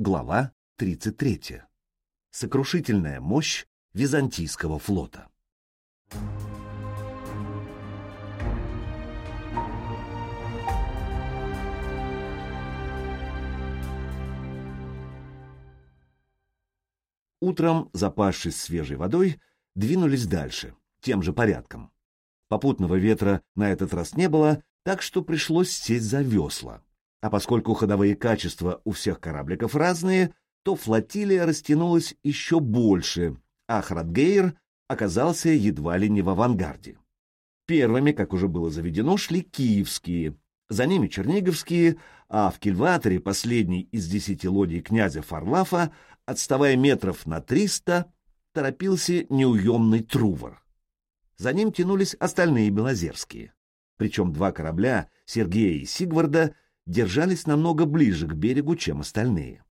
Глава 33. Сокрушительная мощь Византийского флота. Утром, запасшись свежей водой, двинулись дальше, тем же порядком. Попутного ветра на этот раз не было, так что пришлось сесть за весла. А поскольку ходовые качества у всех корабликов разные, то флотилия растянулась еще больше, а Храдгейр оказался едва ли не в авангарде. Первыми, как уже было заведено, шли киевские, за ними черниговские, а в кильваторе последний из десяти лодий князя Фарлафа, отставая метров на триста, торопился неуемный Трувор. За ним тянулись остальные белозерские. Причем два корабля, Сергея и Сигварда, держались намного ближе к берегу, чем остальные.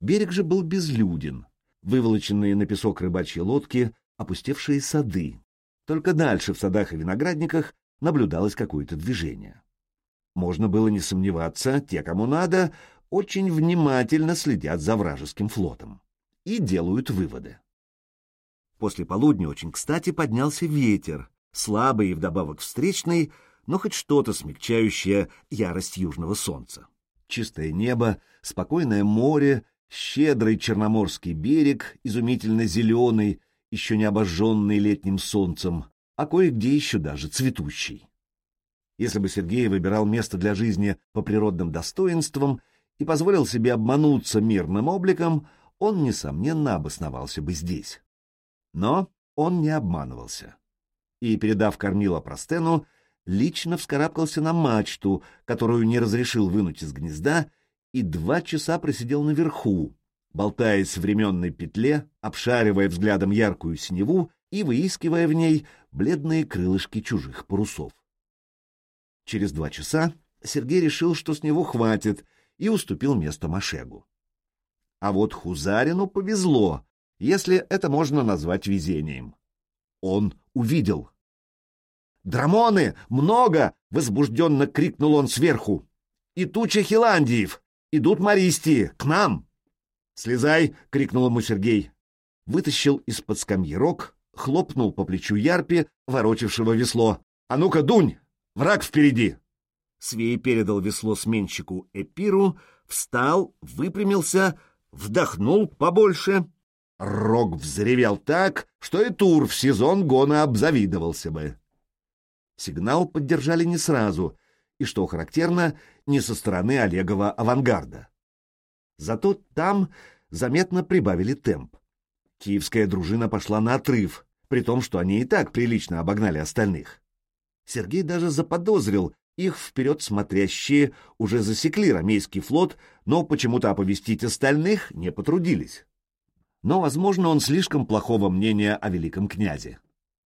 Берег же был безлюден. Выволоченные на песок рыбачьи лодки, опустевшие сады. Только дальше, в садах и виноградниках, наблюдалось какое-то движение. Можно было не сомневаться, те, кому надо, очень внимательно следят за вражеским флотом и делают выводы. После полудня очень кстати поднялся ветер, слабый и вдобавок встречный, но хоть что-то смягчающее ярость южного солнца. Чистое небо, спокойное море, щедрый черноморский берег, изумительно зеленый, еще не обожженный летним солнцем, а кое-где еще даже цветущий. Если бы Сергей выбирал место для жизни по природным достоинствам и позволил себе обмануться мирным обликом, он, несомненно, обосновался бы здесь. Но он не обманывался. И, передав кормила Простену, лично вскарабкался на мачту, которую не разрешил вынуть из гнезда, и два часа просидел наверху, болтаясь в временной петле, обшаривая взглядом яркую синеву и выискивая в ней бледные крылышки чужих парусов. Через два часа Сергей решил, что с него хватит, и уступил место Машегу. А вот Хузарину повезло, если это можно назвать везением. Он увидел — «Драмоны! Много!» — возбужденно крикнул он сверху. «И туча хиландиев! Идут мористи! К нам!» «Слезай!» — крикнул ему Сергей. Вытащил из-под скамьи рог, хлопнул по плечу Ярпи, ворочавшего весло. «А ну-ка, дунь! Враг впереди!» Свей передал весло сменщику Эпиру, встал, выпрямился, вдохнул побольше. Рог взревел так, что и Тур в сезон гона обзавидовался бы. Сигнал поддержали не сразу, и, что характерно, не со стороны Олегова авангарда. Зато там заметно прибавили темп. Киевская дружина пошла на отрыв, при том, что они и так прилично обогнали остальных. Сергей даже заподозрил, их вперед смотрящие уже засекли ромейский флот, но почему-то оповестить остальных не потрудились. Но, возможно, он слишком плохого мнения о великом князе.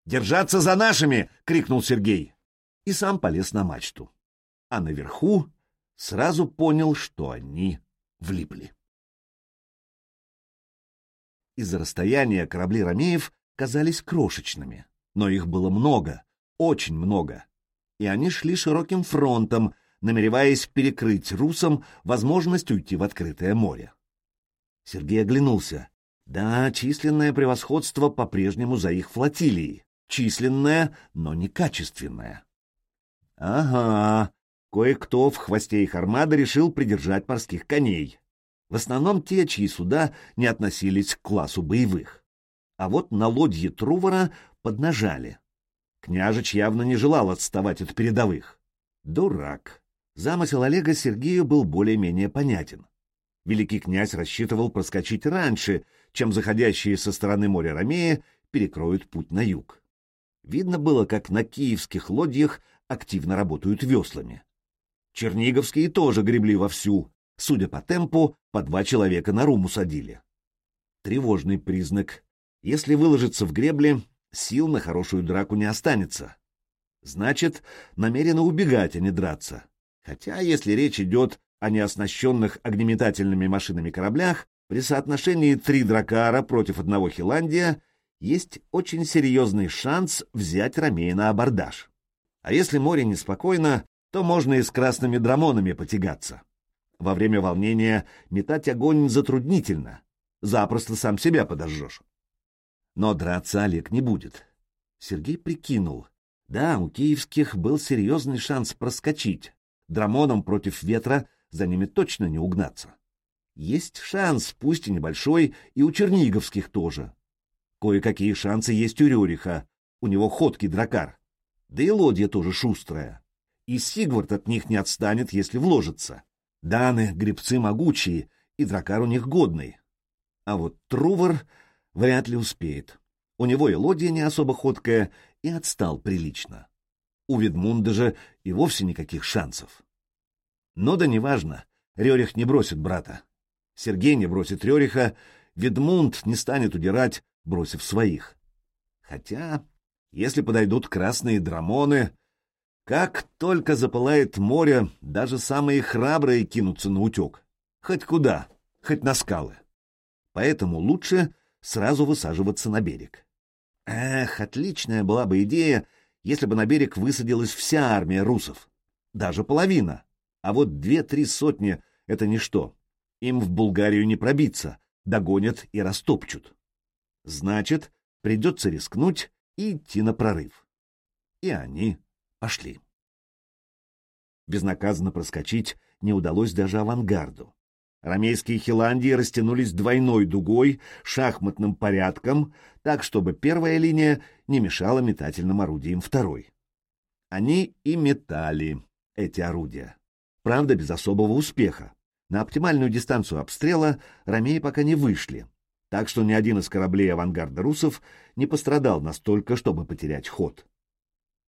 «Держаться за нашими!» — крикнул Сергей. И сам полез на мачту. А наверху сразу понял, что они влипли. Из-за расстояния корабли Ромеев казались крошечными, но их было много, очень много, и они шли широким фронтом, намереваясь перекрыть русам возможность уйти в открытое море. Сергей оглянулся. Да, численное превосходство по-прежнему за их флотилией численная, но не качественная. Ага, кое-кто в хвосте их армады решил придержать морских коней. В основном те, чьи суда не относились к классу боевых. А вот на лодье Трувора поднажали. Княжич явно не желал отставать от передовых. Дурак. Замысел Олега Сергею был более-менее понятен. Великий князь рассчитывал проскочить раньше, чем заходящие со стороны моря Ромея перекроют путь на юг. Видно было, как на киевских лодьях активно работают веслами. Черниговские тоже гребли вовсю. Судя по темпу, по два человека на руму садили. Тревожный признак. Если выложиться в гребле, сил на хорошую драку не останется. Значит, намерено убегать, а не драться. Хотя, если речь идет о неоснащенных огнеметательными машинами кораблях, при соотношении три дракара против одного Хиландия — есть очень серьезный шанс взять Ромея на абордаж. А если море неспокойно, то можно и с красными драмонами потягаться. Во время волнения метать огонь затруднительно. Запросто сам себя подожжешь. Но драться Олег не будет. Сергей прикинул. Да, у киевских был серьезный шанс проскочить. Драмоном против ветра за ними точно не угнаться. Есть шанс, пусть и небольшой, и у черниговских тоже. Кое-какие шансы есть у Рюриха, у него ходкий дракар. Да и лодья тоже шустрая. И Сигвард от них не отстанет, если вложится. Даны, гребцы могучие, и дракар у них годный. А вот Трувор вряд ли успеет. У него и лодья не особо ходкая, и отстал прилично. У Ведмунда же и вовсе никаких шансов. Но да неважно, Рерих не бросит брата. Сергей не бросит Рериха, Ведмунд не станет удирать, бросив своих. Хотя, если подойдут красные драмоны, как только запылает море, даже самые храбрые кинутся на утек. Хоть куда, хоть на скалы. Поэтому лучше сразу высаживаться на берег. Эх, отличная была бы идея, если бы на берег высадилась вся армия русов. Даже половина. А вот две-три сотни — это ничто. Им в Булгарию не пробиться, догонят и растопчут. Значит, придется рискнуть и идти на прорыв. И они пошли. Безнаказанно проскочить не удалось даже авангарду. Ромейские хиландии растянулись двойной дугой, шахматным порядком, так, чтобы первая линия не мешала метательным орудиям второй. Они и метали эти орудия. Правда, без особого успеха. На оптимальную дистанцию обстрела ромеи пока не вышли, так что ни один из кораблей авангарда русов не пострадал настолько, чтобы потерять ход.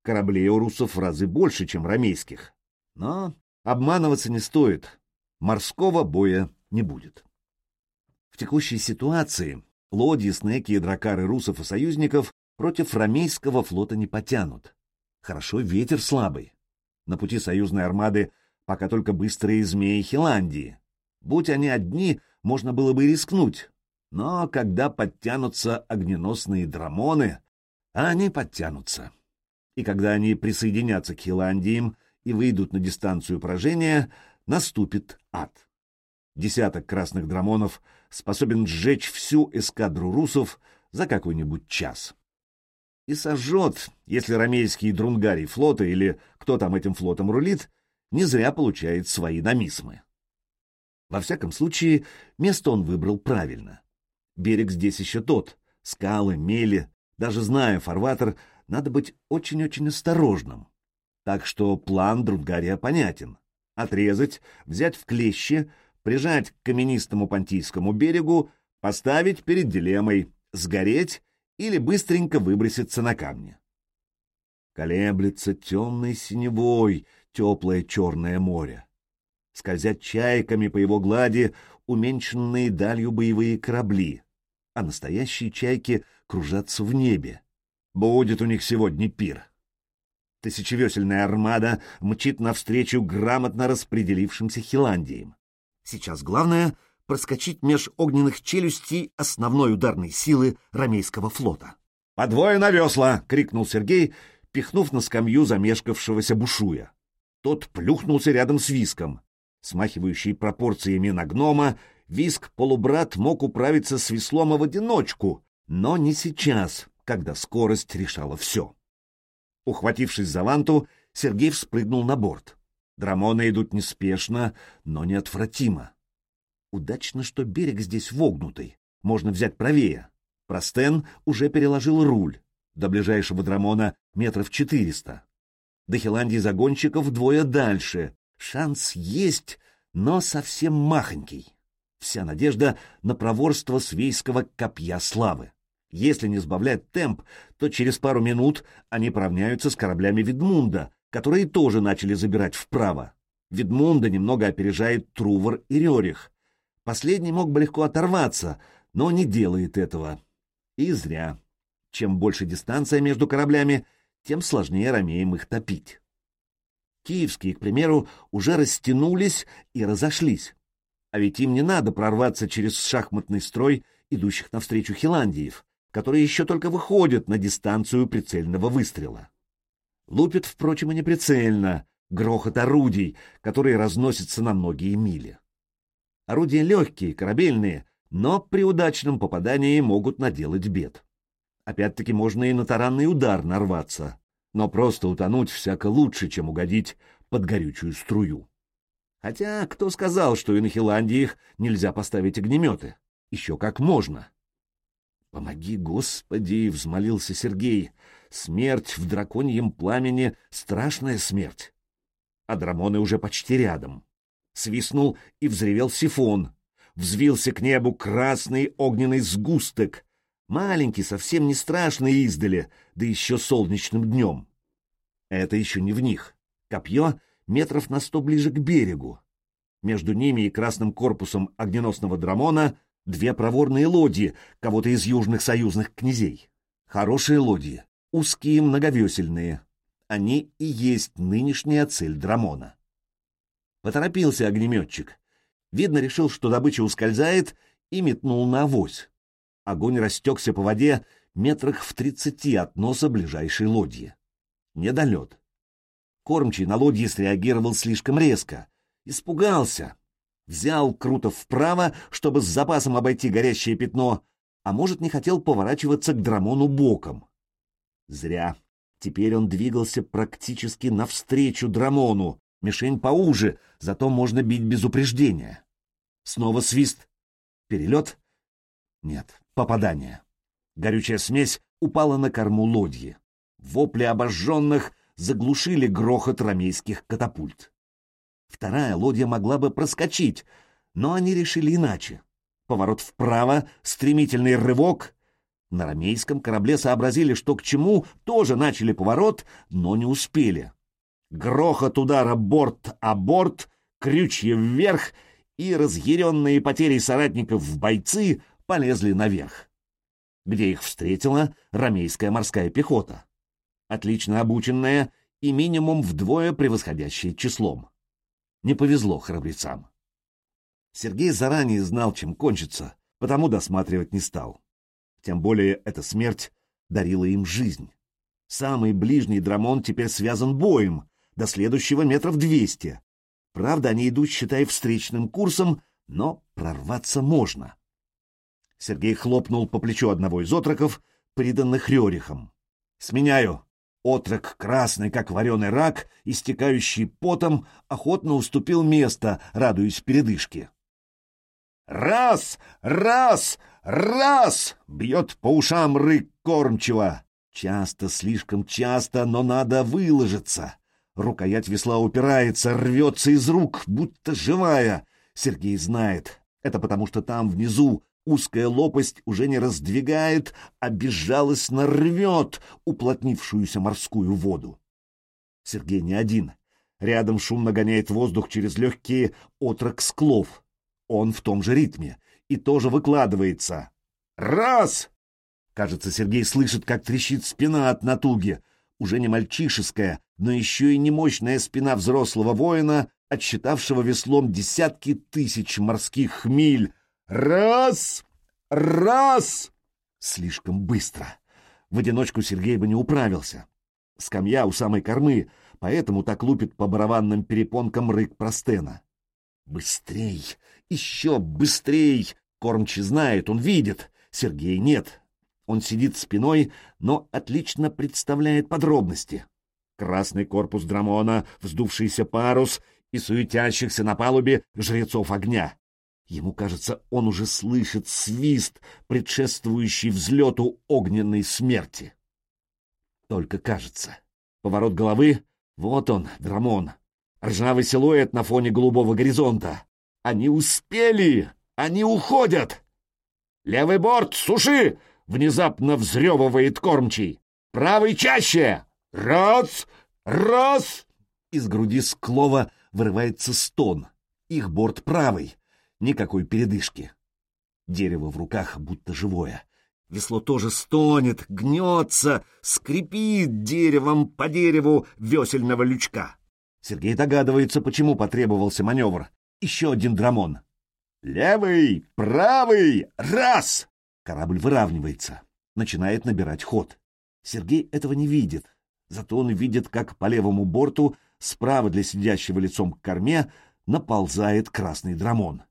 Кораблей у русов в разы больше, чем ромейских. Но обманываться не стоит. Морского боя не будет. В текущей ситуации лодьи, снеки и дракары русов и союзников против ромейского флота не потянут. Хорошо, ветер слабый. На пути союзной армады пока только быстрые змеи Хиландии. Будь они одни, можно было бы рискнуть, но когда подтянутся огненосные драмоны, они подтянутся. И когда они присоединятся к Хиландиям и выйдут на дистанцию поражения, наступит ад. Десяток красных драмонов способен сжечь всю эскадру русов за какой-нибудь час. И сожжет, если ромейские друнгари флота или кто там этим флотом рулит, не зря получает свои намисмы. Во всяком случае, место он выбрал правильно. Берег здесь еще тот. Скалы, мели. Даже зная фарватер, надо быть очень-очень осторожным. Так что план Друдгария понятен. Отрезать, взять в клещи, прижать к каменистому понтийскому берегу, поставить перед дилеммой сгореть или быстренько выброситься на камни. Колеблется темной синевой теплое черное море. Скользят чайками по его глади уменьшенные далью боевые корабли а настоящие чайки кружатся в небе. Будет у них сегодня пир. Тысячевесельная армада мчит навстречу грамотно распределившимся Хиландиям. Сейчас главное — проскочить меж огненных челюстей основной ударной силы ромейского флота. «По двое на весла!» — крикнул Сергей, пихнув на скамью замешкавшегося бушуя. Тот плюхнулся рядом с виском. Смахивающий пропорциями на гнома, Виск-полубрат мог управиться с веслом в одиночку, но не сейчас, когда скорость решала все. Ухватившись за ванту, Сергей вспрыгнул на борт. Драмоны идут неспешно, но неотвратимо. Удачно, что берег здесь вогнутый, можно взять правее. Простен уже переложил руль. До ближайшего драмона метров четыреста. До Хиландии загонщиков вдвое дальше. Шанс есть, но совсем махонький. Вся надежда на проворство свейского копья славы. Если не сбавлять темп, то через пару минут они поравняются с кораблями Ведмунда, которые тоже начали забирать вправо. Ведмунда немного опережает Трувор и Рерих. Последний мог бы легко оторваться, но не делает этого. И зря. Чем больше дистанция между кораблями, тем сложнее ромеям их топить. Киевские, к примеру, уже растянулись и разошлись. А ведь им не надо прорваться через шахматный строй идущих навстречу Хиландиев, которые еще только выходят на дистанцию прицельного выстрела. Лупят, впрочем, и неприцельно, грохот орудий, которые разносятся на многие мили. Орудия легкие, корабельные, но при удачном попадании могут наделать бед. Опять-таки можно и на таранный удар нарваться, но просто утонуть всяко лучше, чем угодить под горючую струю. Хотя кто сказал, что и на Хиландиях нельзя поставить огнеметы? Еще как можно. «Помоги, Господи!» — взмолился Сергей. «Смерть в драконьем пламени — страшная смерть!» А драмоны уже почти рядом. Свистнул и взревел сифон. Взвился к небу красный огненный сгусток. Маленький, совсем не страшный издали, да еще солнечным днем. Это еще не в них. Копье метров на сто ближе к берегу. Между ними и красным корпусом огненосного драмона две проворные лодьи кого-то из южных союзных князей. Хорошие лодьи, узкие, многовесельные. Они и есть нынешняя цель драмона. Поторопился огнеметчик. Видно, решил, что добыча ускользает, и метнул на авось. Огонь растекся по воде метрах в тридцати от носа ближайшей лодьи. Недолет. Кормчий на лодье среагировал слишком резко. Испугался. Взял круто вправо, чтобы с запасом обойти горящее пятно, а может, не хотел поворачиваться к Драмону боком. Зря. Теперь он двигался практически навстречу Драмону. Мишень поуже, зато можно бить без упреждения. Снова свист. Перелет? Нет, попадание. Горючая смесь упала на корму лодьи. Вопли обожженных заглушили грохот рамейских катапульт. Вторая лодья могла бы проскочить, но они решили иначе. Поворот вправо, стремительный рывок. На рамейском корабле сообразили, что к чему, тоже начали поворот, но не успели. Грохот удара борт о борт, крючья вверх, и разъяренные потерей соратников в бойцы полезли наверх, где их встретила рамейская морская пехота отлично обученная и минимум вдвое превосходящая числом. Не повезло храбрецам. Сергей заранее знал, чем кончится, потому досматривать не стал. Тем более эта смерть дарила им жизнь. Самый ближний драмон теперь связан боем, до следующего метров двести. Правда, они идут, считай, встречным курсом, но прорваться можно. Сергей хлопнул по плечу одного из отроков, приданных Рерихом. «Сменяю!» Отрок, красный, как вареный рак, истекающий потом, охотно уступил место, радуясь передышке. «Раз! Раз! Раз!» — бьет по ушам рык кормчего. Часто, слишком часто, но надо выложиться. Рукоять весла упирается, рвется из рук, будто живая. Сергей знает. Это потому, что там внизу Узкая лопасть уже не раздвигает, а безжалостно рвет уплотнившуюся морскую воду. Сергей не один. Рядом шумно гоняет воздух через легкие отрок склов. Он в том же ритме и тоже выкладывается. «Раз!» Кажется, Сергей слышит, как трещит спина от натуги. Уже не мальчишеская, но еще и не мощная спина взрослого воина, отсчитавшего веслом десятки тысяч морских миль, Раз! Раз! Слишком быстро. В одиночку Сергей бы не управился. Скамья у самой кормы, поэтому так лупит по барабанным перепонкам рык простена. Быстрей! Еще быстрей! Кормчий знает, он видит. Сергей нет. Он сидит спиной, но отлично представляет подробности. Красный корпус Драмона, вздувшийся парус и суетящихся на палубе жрецов огня. Ему кажется, он уже слышит свист, предшествующий взлету огненной смерти. Только кажется. Поворот головы — вот он, Драмон. Ржавый силуэт на фоне голубого горизонта. Они успели! Они уходят! «Левый борт, суши!» — внезапно взрёвывает кормчий. «Правый чаще! Раз! Раз!» Из груди Склова вырывается стон. Их борт правый, никакой передышки. Дерево в руках будто живое. Весло тоже стонет, гнется, скрипит деревом по дереву весельного лючка. Сергей догадывается, почему потребовался маневр. Еще один драмон. «Левый! Правый! Раз!» Корабль выравнивается, начинает набирать ход. Сергей этого не видит, зато он видит, как по левому борту, справа для сидящего лицом к корме, наползает красный драмон.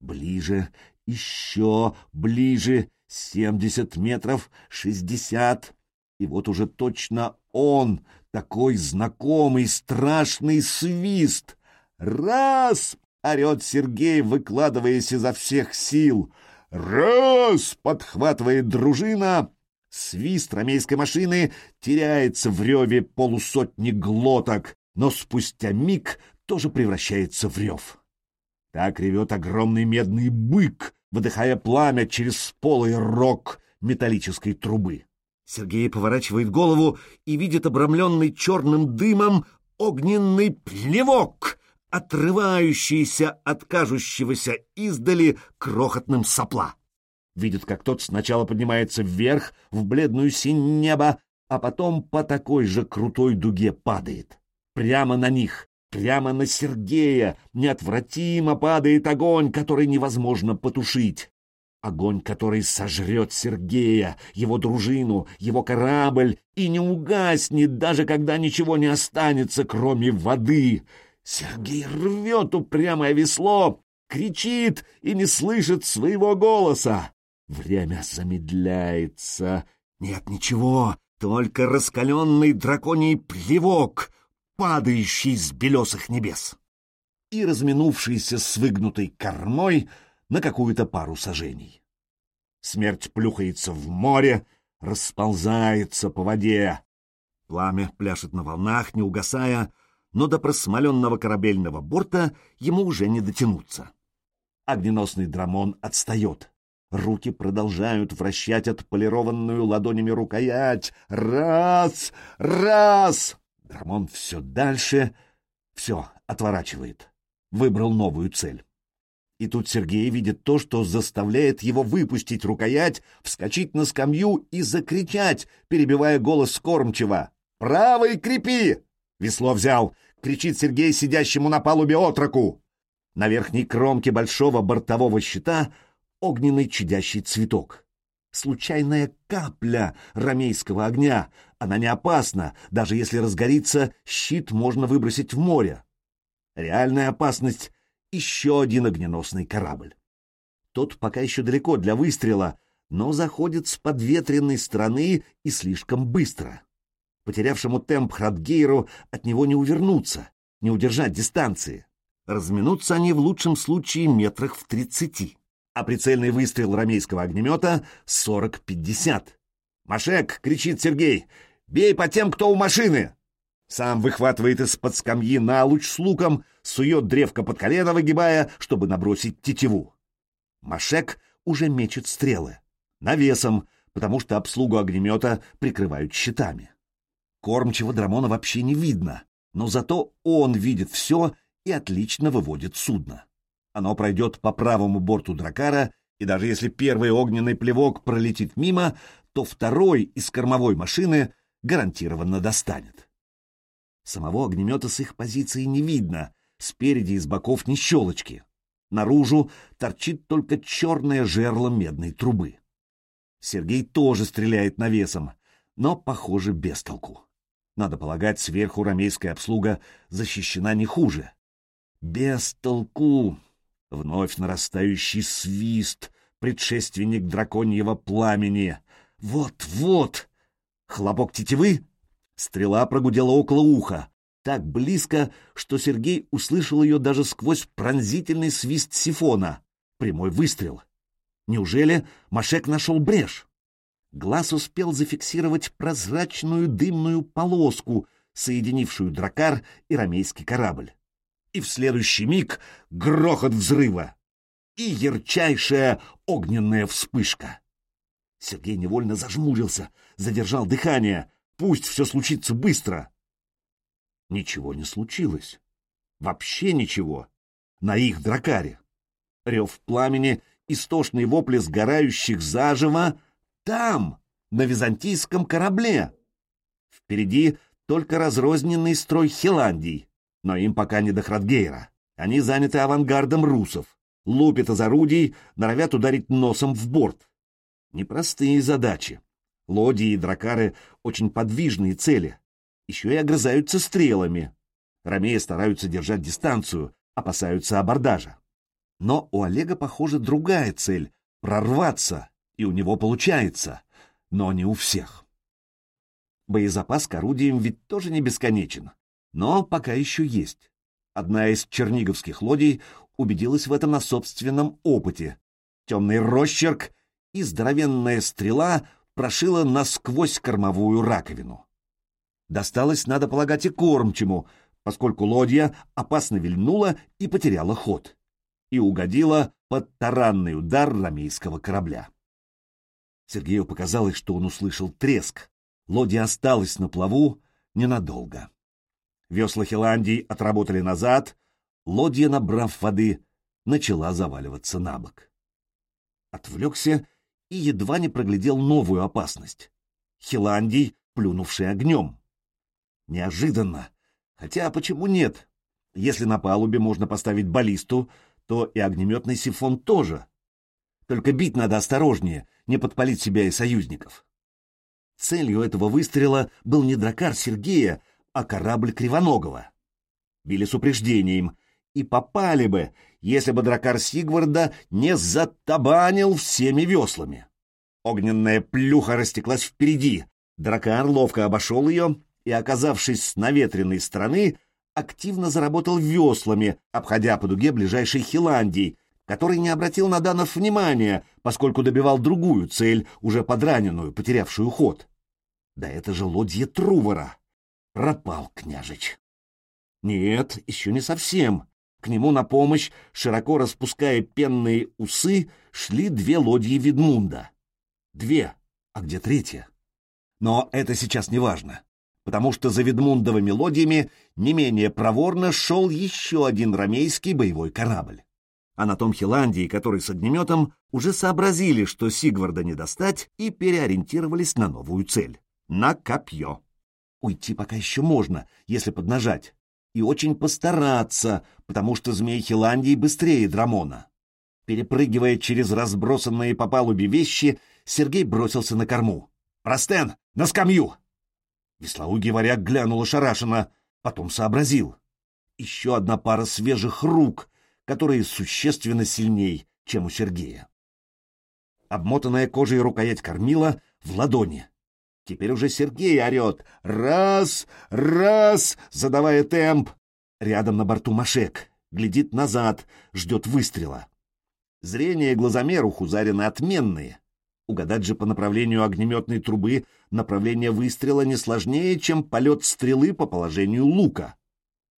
Ближе, еще ближе, семьдесят метров, шестьдесят. И вот уже точно он, такой знакомый, страшный свист. «Раз!» — орет Сергей, выкладываясь изо всех сил. «Раз!» — подхватывает дружина. Свист ромейской машины теряется в реве полусотни глоток, но спустя миг тоже превращается в рев. Так ревет огромный медный бык, выдыхая пламя через полый рог металлической трубы. Сергей поворачивает голову и видит обрамленный черным дымом огненный плевок, отрывающийся от кажущегося издали крохотным сопла. Видит, как тот сначала поднимается вверх в бледную синь небо, а потом по такой же крутой дуге падает. Прямо на них, прямо на Сергея, неотвратимо падает огонь, который невозможно потушить. Огонь, который сожрет Сергея, его дружину, его корабль и не угаснет, даже когда ничего не останется, кроме воды. Сергей рвет упрямое весло, кричит и не слышит своего голоса. Время замедляется. Нет ничего, только раскаленный драконий плевок, падающий с белесых небес. И разминувшийся с выгнутой кормой на какую-то пару сажений. Смерть плюхается в море, расползается по воде. Пламя пляшет на волнах, не угасая, но до просмоленного корабельного борта ему уже не дотянуться. Огненосный драмон отстает. Руки продолжают вращать отполированную ладонями рукоять. Раз! Раз! Драмон все дальше. Все, отворачивает. Выбрал новую цель. И тут Сергей видит то, что заставляет его выпустить рукоять, вскочить на скамью и закричать, перебивая голос кормчего. «Правый крепи!» Весло взял. Кричит Сергей сидящему на палубе отроку. На верхней кромке большого бортового щита огненный чадящий цветок. Случайная капля ромейского огня. Она не опасна, даже если разгорится, щит можно выбросить в море. Реальная опасность — еще один огненосный корабль. Тот пока еще далеко для выстрела, но заходит с подветренной стороны и слишком быстро. Потерявшему темп Храдгейру от него не увернуться, не удержать дистанции. Разминутся они в лучшем случае метрах в тридцати а прицельный выстрел ромейского огнемета — сорок-пятьдесят. «Машек!» — кричит Сергей. «Бей по тем, кто у машины!» Сам выхватывает из-под скамьи на луч с луком, сует древко под колено, выгибая, чтобы набросить тетиву. Машек уже мечет стрелы. Навесом, потому что обслугу огнемета прикрывают щитами. Кормчего Драмона вообще не видно, но зато он видит все и отлично выводит судно. Оно пройдет по правому борту дракара, и даже если первый огненный плевок пролетит мимо, то второй из кормовой машины гарантированно достанет. Самого огнемета с их позиции не видно, спереди и с боков ни щелочки. Наружу торчит только черное жерло медной трубы. Сергей тоже стреляет навесом, но, похоже, без толку. Надо полагать, сверху ромейская обслуга защищена не хуже. Без толку. Вновь нарастающий свист, предшественник драконьего пламени. Вот-вот! Хлопок тетивы? Стрела прогудела около уха, так близко, что Сергей услышал ее даже сквозь пронзительный свист сифона. Прямой выстрел. Неужели Машек нашел брешь? Глаз успел зафиксировать прозрачную дымную полоску, соединившую дракар и ромейский корабль и в следующий миг грохот взрыва и ярчайшая огненная вспышка. Сергей невольно зажмурился, задержал дыхание. Пусть все случится быстро. Ничего не случилось. Вообще ничего. На их дракаре. Рев пламени, истошные вопли сгорающих заживо там, на византийском корабле. Впереди только разрозненный строй Хиландий. Но им пока не до Храдгейра. Они заняты авангардом русов, лупят из орудий, норовят ударить носом в борт. Непростые задачи. Лодии и дракары — очень подвижные цели. Еще и огрызаются стрелами. Ромеи стараются держать дистанцию, опасаются абордажа. Но у Олега, похоже, другая цель — прорваться, и у него получается, но не у всех. Боезапас к орудиям ведь тоже не бесконечен, но пока еще есть. Одна из черниговских лодий убедилась в этом на собственном опыте. Темный росчерк и здоровенная стрела прошила насквозь кормовую раковину. Досталось, надо полагать, и кормчему, поскольку лодья опасно вильнула и потеряла ход. И угодила под таранный удар рамейского корабля. Сергею показалось, что он услышал треск. Лодья осталась на плаву ненадолго. Весла Хиландии отработали назад, лодья, набрав воды, начала заваливаться на бок. Отвлекся и едва не проглядел новую опасность. Хиландий, плюнувший огнем. Неожиданно. Хотя почему нет? Если на палубе можно поставить баллисту, то и огнеметный сифон тоже. Только бить надо осторожнее, не подпалить себя и союзников. Целью этого выстрела был не дракар Сергея, а корабль Кривоногого. Били с упреждением, и попали бы, если бы дракар Сигварда не затабанил всеми веслами. Огненная плюха растеклась впереди, дракар ловко обошел ее и, оказавшись с наветренной стороны, активно заработал веслами, обходя по дуге ближайшей Хиландии, который не обратил на Данов внимания, поскольку добивал другую цель, уже подраненную, потерявшую ход. Да это же лодье Трувора. Пропал княжич. Нет, еще не совсем. К нему на помощь, широко распуская пенные усы, шли две лодьи Ведмунда. Две, а где третья? Но это сейчас не важно потому что за Ведмундовыми лодьями не менее проворно шел еще один ромейский боевой корабль. А на том Хиландии, который с огнеметом, уже сообразили, что Сигварда не достать, и переориентировались на новую цель — на копье. Уйти пока еще можно, если поднажать, и очень постараться, потому что змей Хиландии быстрее Драмона. Перепрыгивая через разбросанные по палубе вещи, Сергей бросился на корму. «Растен, на скамью!» Веслоугий варяг глянул ошарашенно, потом сообразил. Еще одна пара свежих рук, которые существенно сильней, чем у Сергея. Обмотанная кожей рукоять кормила в ладони. Теперь уже Сергей орет «Раз! Раз!», задавая темп. Рядом на борту Машек, глядит назад, ждет выстрела. Зрение и глазомер у Хузарина отменные. Угадать же по направлению огнеметной трубы направление выстрела не сложнее, чем полет стрелы по положению лука.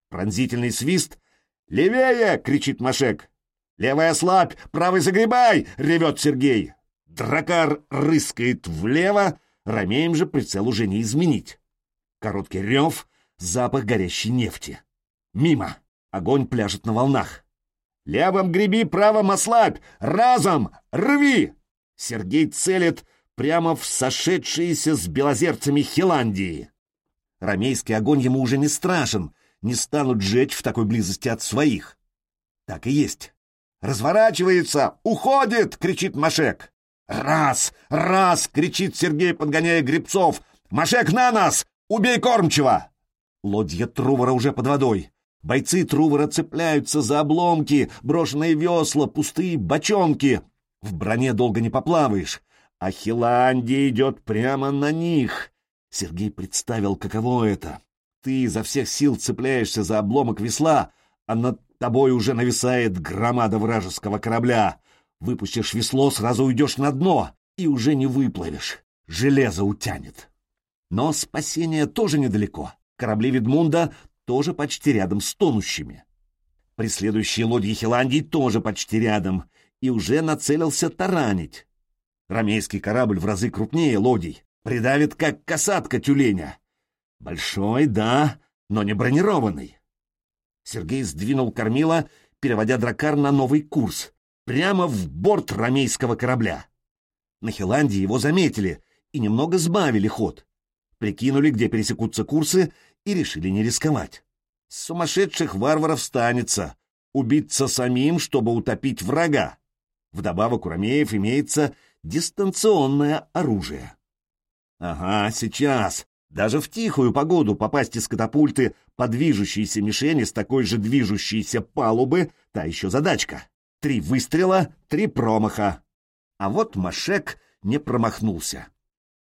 Пронзительный свист. «Левее!» — кричит Машек. «Левая слабь! Правый загребай!» — ревет Сергей. Дракар рыскает влево, ромеем же прицел уже не изменить. Короткий рев, запах горящей нефти. Мимо. Огонь пляжет на волнах. «Левым греби, правым ослабь! Разом! Рви!» Сергей целит прямо в сошедшиеся с белозерцами Хиландии. Ромейский огонь ему уже не страшен, не станут жечь в такой близости от своих. Так и есть. «Разворачивается! Уходит!» — кричит Машек. «Раз! Раз!» — кричит Сергей, подгоняя грибцов. «Машек на нас! Убей кормчего!» Лодья Трувора уже под водой. Бойцы Трувора цепляются за обломки, брошенные весла, пустые бочонки. В броне долго не поплаваешь, а Хиландия идет прямо на них. Сергей представил, каково это. Ты изо всех сил цепляешься за обломок весла, а над тобой уже нависает громада вражеского корабля. Выпустишь весло, сразу уйдешь на дно и уже не выплывешь. Железо утянет. Но спасение тоже недалеко. Корабли Ведмунда тоже почти рядом с тонущими. Преследующие лодьи Хиландии тоже почти рядом, и уже нацелился таранить. Ромейский корабль в разы крупнее лодий, придавит, как касатка тюленя. Большой, да, но не бронированный. Сергей сдвинул кормила, переводя дракар на новый курс, прямо в борт ромейского корабля. На Хиландии его заметили и немного сбавили ход. Прикинули, где пересекутся курсы, и решили не рисковать. С сумасшедших варваров станется убиться самим, чтобы утопить врага. Вдобавок у ромеев имеется дистанционное оружие. Ага, сейчас. Даже в тихую погоду попасть из катапульты по движущейся мишени с такой же движущейся палубы — та еще задачка. Три выстрела, три промаха. А вот Машек не промахнулся.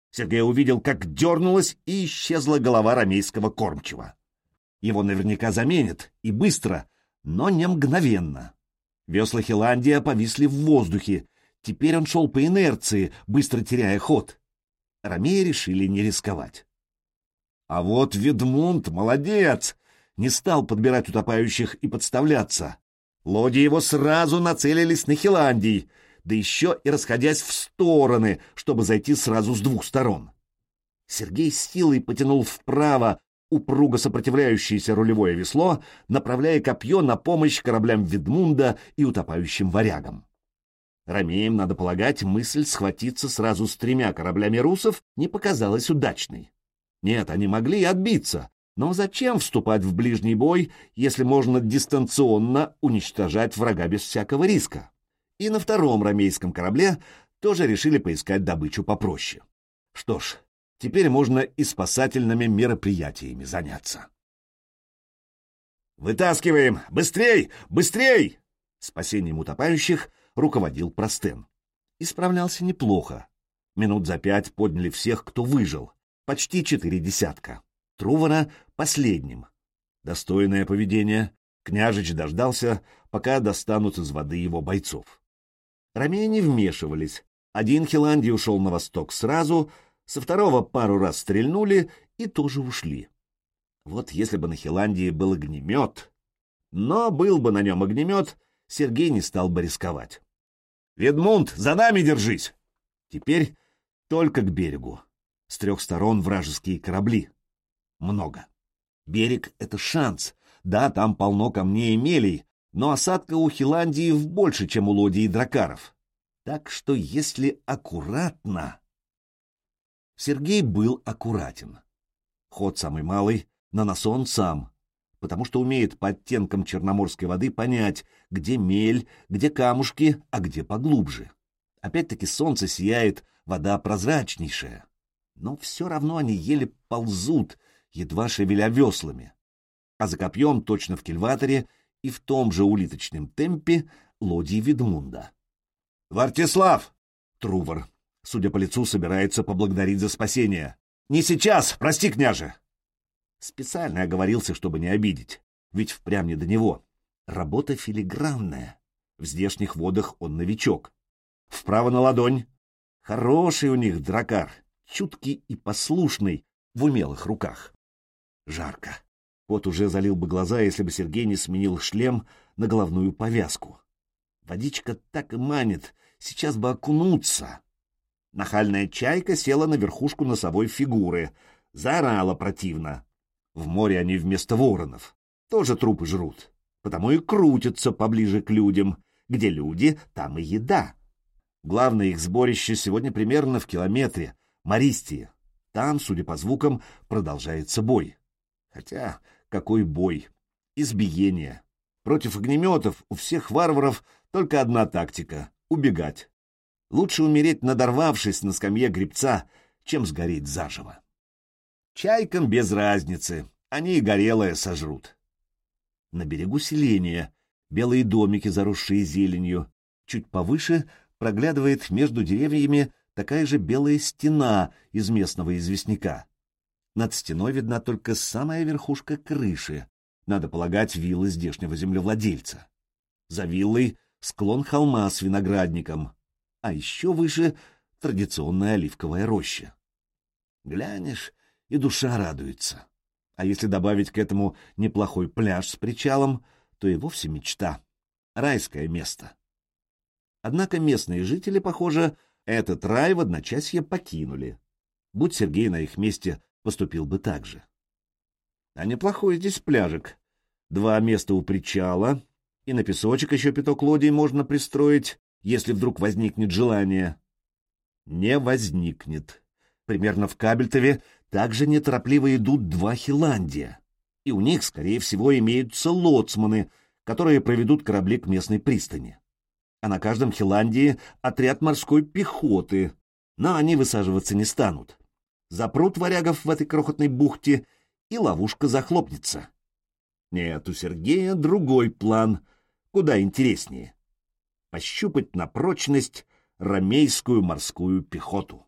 Сергей увидел, как дернулась и исчезла голова рамейского кормчего. Его наверняка заменят, и быстро, но не мгновенно. Весла Хиландия повисли в воздухе. Теперь он шел по инерции, быстро теряя ход. Ромеи решили не рисковать. А вот Ведмунд молодец! Не стал подбирать утопающих и подставляться. Лоди его сразу нацелились на Хиландий, да еще и расходясь в стороны, чтобы зайти сразу с двух сторон. Сергей с силой потянул вправо, упруго сопротивляющееся рулевое весло, направляя копье на помощь кораблям Ведмунда и утопающим варягам. Ромеям, надо полагать, мысль схватиться сразу с тремя кораблями русов не показалась удачной. Нет, они могли отбиться, но зачем вступать в ближний бой, если можно дистанционно уничтожать врага без всякого риска? И на втором ромейском корабле тоже решили поискать добычу попроще. Что ж, теперь можно и спасательными мероприятиями заняться. «Вытаскиваем! Быстрей! Быстрей!» Спасением утопающих руководил Простен. Исправлялся неплохо. Минут за пять подняли всех, кто выжил. Почти четыре десятка. Трувора последним. Достойное поведение. Княжич дождался, пока достанут из воды его бойцов. Ромеи не вмешивались. Один Хиландий ушел на восток сразу, со второго пару раз стрельнули и тоже ушли. Вот если бы на Хиландии был огнемет... Но был бы на нем огнемет, Сергей не стал бы рисковать. «Ведмунд, за нами держись!» Теперь только к берегу. С трех сторон вражеские корабли. Много. Берег — это шанс. Да, там полно камней и мелей, но осадка у Хиландии в больше, чем у лодий и дракаров. Так что если аккуратно... Сергей был аккуратен. Ход самый малый, на носу он сам, потому что умеет по оттенкам черноморской воды понять, где мель, где камушки, а где поглубже. Опять-таки солнце сияет, вода прозрачнейшая. Но все равно они еле ползут, едва шевеля веслами. А за копьем точно в кильваторе и в том же улиточном темпе лодии Ведмунда. «Вартислав!» — Трувор, судя по лицу, собирается поблагодарить за спасение. «Не сейчас! Прости, княже!» Специально оговорился, чтобы не обидеть, ведь впрямь не до него. Работа филигранная. В здешних водах он новичок. Вправо на ладонь. Хороший у них дракар, чуткий и послушный, в умелых руках. Жарко. Вот уже залил бы глаза, если бы Сергей не сменил шлем на головную повязку. Водичка так и манит, сейчас бы окунуться. Нахальная чайка села на верхушку носовой фигуры, заорала противно. В море они вместо воронов. Тоже трупы жрут, потому и крутятся поближе к людям. Где люди, там и еда. Главное их сборище сегодня примерно в километре, Мористии. Там, судя по звукам, продолжается бой. Хотя какой бой? Избиение. Против огнеметов у всех варваров только одна тактика — убегать. Лучше умереть, надорвавшись на скамье гребца, чем сгореть заживо. Чайкам без разницы, они и горелое сожрут. На берегу селения, белые домики, заросшие зеленью. Чуть повыше проглядывает между деревьями такая же белая стена из местного известняка. Над стеной видна только самая верхушка крыши, надо полагать, виллы здешнего землевладельца. За виллой склон холма с виноградником, а еще выше традиционная оливковая роща. Глянешь, и душа радуется. А если добавить к этому неплохой пляж с причалом, то и вовсе мечта. Райское место. Однако местные жители, похоже, этот рай в одночасье покинули. Будь Сергей на их месте, поступил бы так же. А неплохой здесь пляжик. Два места у причала, и на песочек еще пяток лодий можно пристроить, если вдруг возникнет желание. Не возникнет. Примерно в Кабельтове также неторопливо идут два Хиландия, и у них, скорее всего, имеются лоцманы, которые проведут корабли к местной пристани. А на каждом Хиландии отряд морской пехоты, но они высаживаться не станут. Запрут варягов в этой крохотной бухте — и ловушка захлопнется. Нет, у Сергея другой план, куда интереснее. пощупать на прочность ромейскую морскую пехоту.